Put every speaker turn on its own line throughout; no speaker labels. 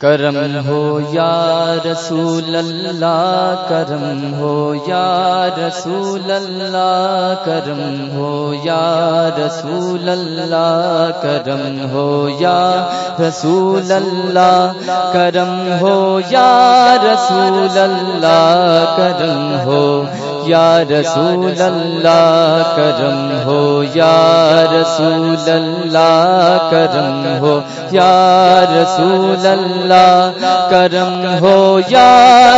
کرم ہو یا رسول اللہ، کرم ہو یا رسول اللہ، کرم ہو یا رسول اللہ، کرم ہو یا رسول اللہ، کرم ہو یا رسول اللہ، کرم ہو یا رسول اللہ، کرم ہو، یا رسول اللہ، کرم ہو، یا رسول اللہ، کرم ہو، یا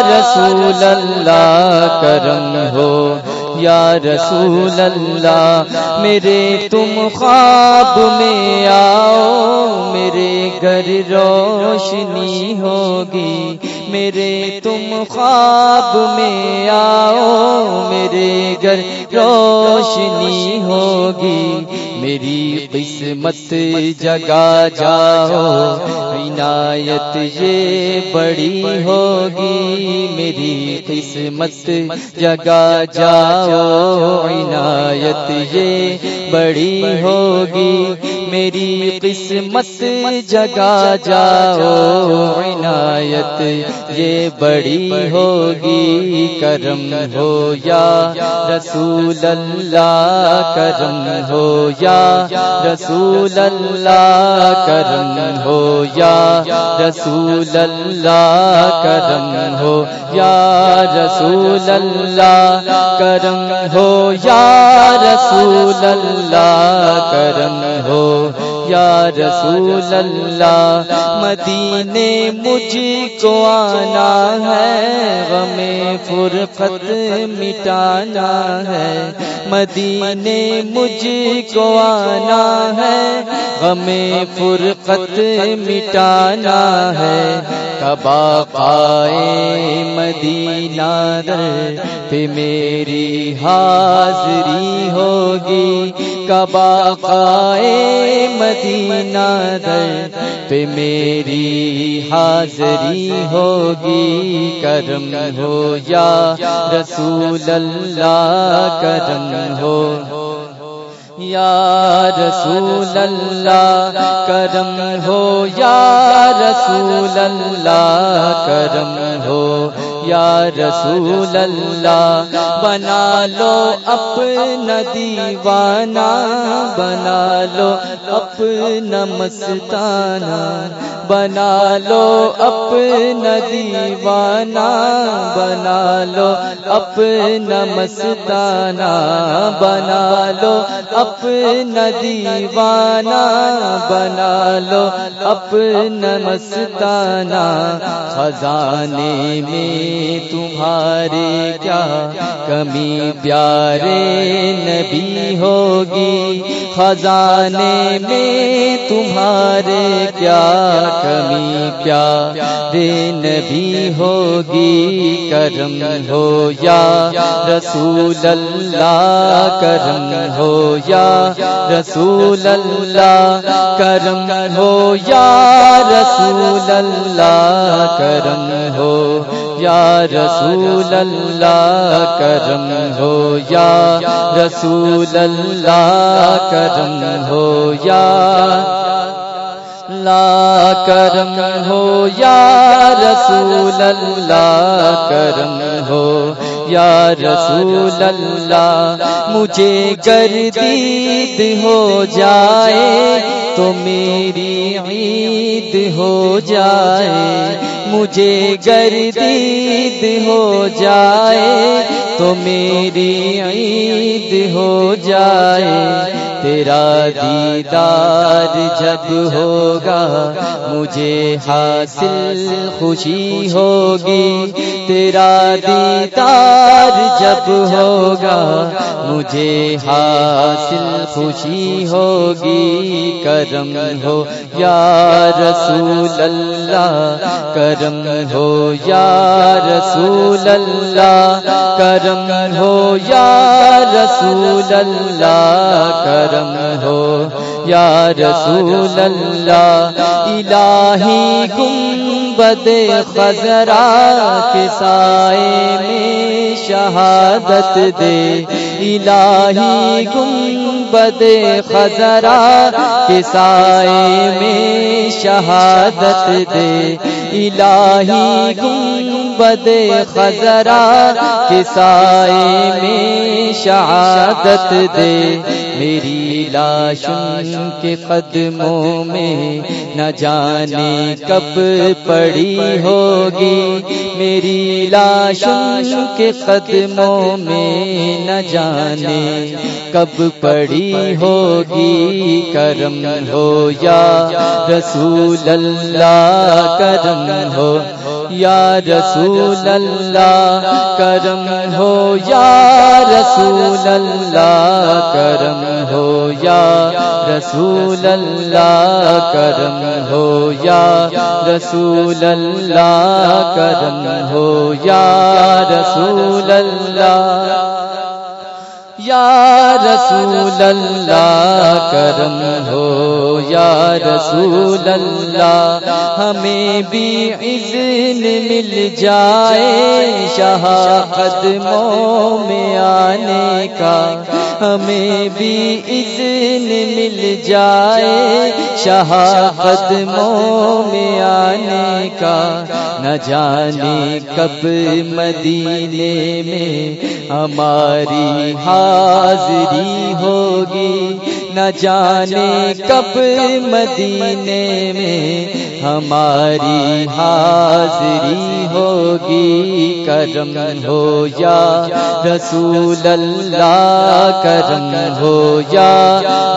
رسول اللہ، کرم ہو، یا رسول اللہ، میرے تم خواب میں آؤ، میرے گھر روشنی ہوگی میرے تم خواب میں آؤ، میرے گھر روشنی ہوگی، میری قسمت جگا جاؤ، عنایت یہ بڑی ہوگی، میری قسمت جگا جاؤ، عنایت یہ بڑی ہوگی میری قسمت جگا جاؤ، عنایت، یہ بڑی ہوگی کرم ہو یا رسول اللہ، کرم ہو یا رسول اللہ، کرم ہو یا رسول اللہ، کرم ہو یا رسول اللہ، کرم ہو یا رسول اللہ، کرم ہو یا رسول اللہ مدینے مجھ کو آنا ہے غم فرقت مٹانا ہے۔ مدینے مجھ کو آنا ہے، غم فرقت مٹانا ہے۔ کبا پائے مدینہ در پہ میری حاضری ہوگی۔ کبا پائے مدینہ در پہ میری حاضری ہوگی۔ کرم ہو یا رسول اللہ، کرم ہو۔ یا رسول اللہ کرم ہو۔ یا رسول اللہ کرم ہو۔ یا رسول اللہ، بنا لو اپنا دیوانہ، بنا لو اپنا مستانہ، بنا لو اپنا دیوانہ، بنا لو اپنا مستانہ، بنا لو اپنا دیوانہ، بنا لو اپنا مستانہ۔ خزانے میں تمہارے کیا کمی پیارے نبی ہوگی؟ خزانے میں تمہارے کیا کمی پیارے نبی ہوگی؟ کرم ہو یا رسول اللہ؟ کرم ہو یا رسول اللہ؟ کرم ہو یا رسول اللہ؟ کرم ہو یا رسول اللہ کرم ہو یا رسول اللہ کرم ہو یا لا کرم ہو یا رسول اللہ کرم ہو یا رسول اللہ، مجھے گردید ہو جائے، تو میری عید ہو جائے، مجھے گردید ہو جائے، تو میری عید ہو جائے۔ تیرا دیدار جب ہوگا، مجھے حاصل خوشی ہوگی۔ تیرا دیدار جب ہوگا، مجھے حاصل خوشی ہوگی۔ کرم ہو یا رسول اللہ، کرم ہو یا رسول اللہ، کرم ہو یا رسول اللہ، کرم ہو۔ یا رسول اللہ، الہی گنبد خزرا کے سائے میں شہادت دے۔ الہی گنبد خزرا کے سائے میں شہادت دے۔ الہی گنبد خزرا کے سائے میں شہادت دے۔ میری لاش کے قدموں میں نہ جانے کب پڑی ہوگی۔ میری لاش کے قدموں میں نہ جانے کب پڑی ہوگی۔ کرم ہو یا رسول اللہ، کرم ہو یا رسول اللہ۔ کرم ہو یا رسول اللہ، کرم یا رسول اللہ کرم ہو یا رسول اللہ کرم ہو یا رسول اللہ یا رسول اللہ کرم ہو یا رسول اللہ، ہمیں بھی اذن مل جائے شاہ قدموں میں آنے کا۔ ہمیں بھی اذن مل جائے شاہ قدموں میں آنے کا۔ نہ جانے کب مدینے میں ہماری حاضری ہوگی۔ نہ جانے کب مدینے میں ہماری حاضری ہوگی، کرم ہو یا رسول اللہ، کرم ہو یا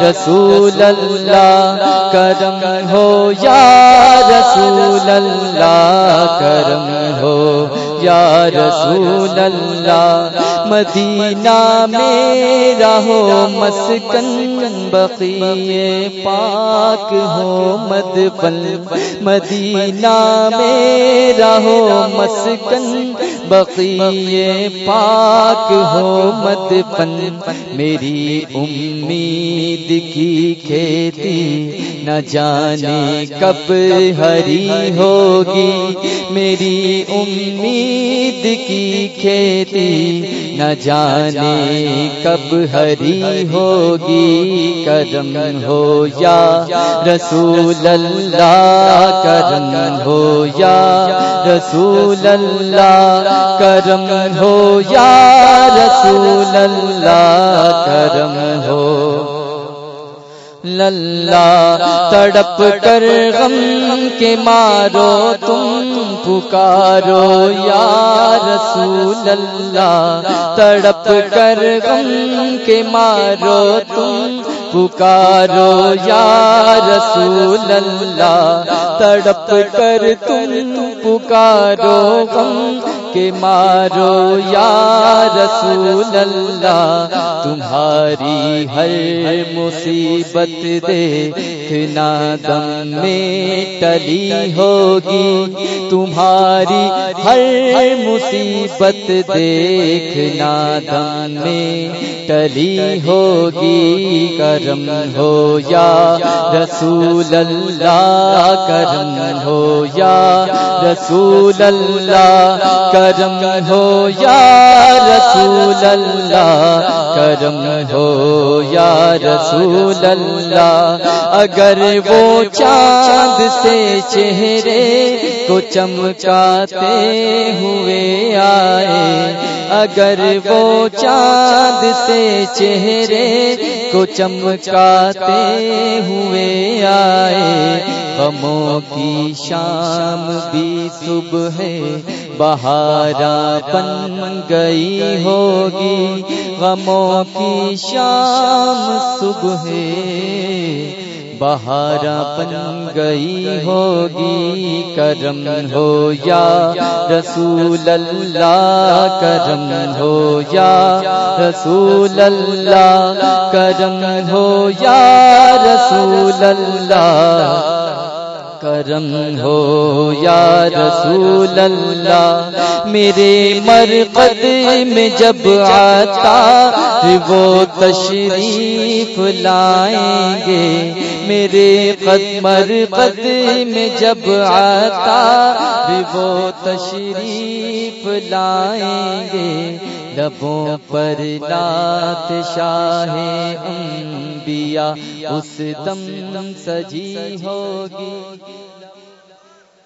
رسول اللہ، کرم ہو یا رسول اللہ، کرم ہو یا رسول اللہ، مدینہ میں رہو مسکن بقی پاک ہو مد مدینہ میں رہو مسکن بقی پاک ہو مد پن میری امید کی کھیتی نہ جانے کب ہری ہوگی۔ میری امید کی کھیتی نہ جانے کب ہری ہوگی۔ کرم ہو یا رسول اللہ، کرم ہو یا رسول اللہ۔ کرم ہو یا رسول اللہ، کرم ہو للہ، تڑپ کر غم کے مارو، تم پکارو، یا رسول اللہ۔ تڑپ کر غم کے مارو، تم پکارو یا رسول اللہ تڑپ کر تم پکارو غم کے مارو یا رسول اللہ تمہاری ہر مصیبت دیکھنا دم میں ٹلی ہوگی تمہاری ہر مصیبت دیکھنا دم میں ٹلی ہوگی، کرم ہو یا رسول اللہ، کرم ہو یا رسول اللہ، کرم ہو یا رسول اللہ، کرم ہو یا رسول اللہ۔ اگر وہ چاند سے چہرے کو چمکاتے ہوئے آئے، اگر وہ چاند سے چہرے کو چمکاتے ہوئے آئے۔ غموں کی شام بھی صبح ہے، بہارا پن گئی ہوگی۔ غموں کی شام صبح ہے۔ بہارا بن گئی ہوگی، کرم ہو یا رسول اللہ، کرم ہو یا رسول اللہ، کرم ہو یا رسول اللہ کرم ہو یا رسول اللہ، میرے مرقد میں جب آتا وہ تشریف لائیں گے۔ میرے قدمر قد میں جب آتا وہ تشریف لائیں گے۔ لبوں پر نات شاہ انبیاء اس دم سجی ہوگی۔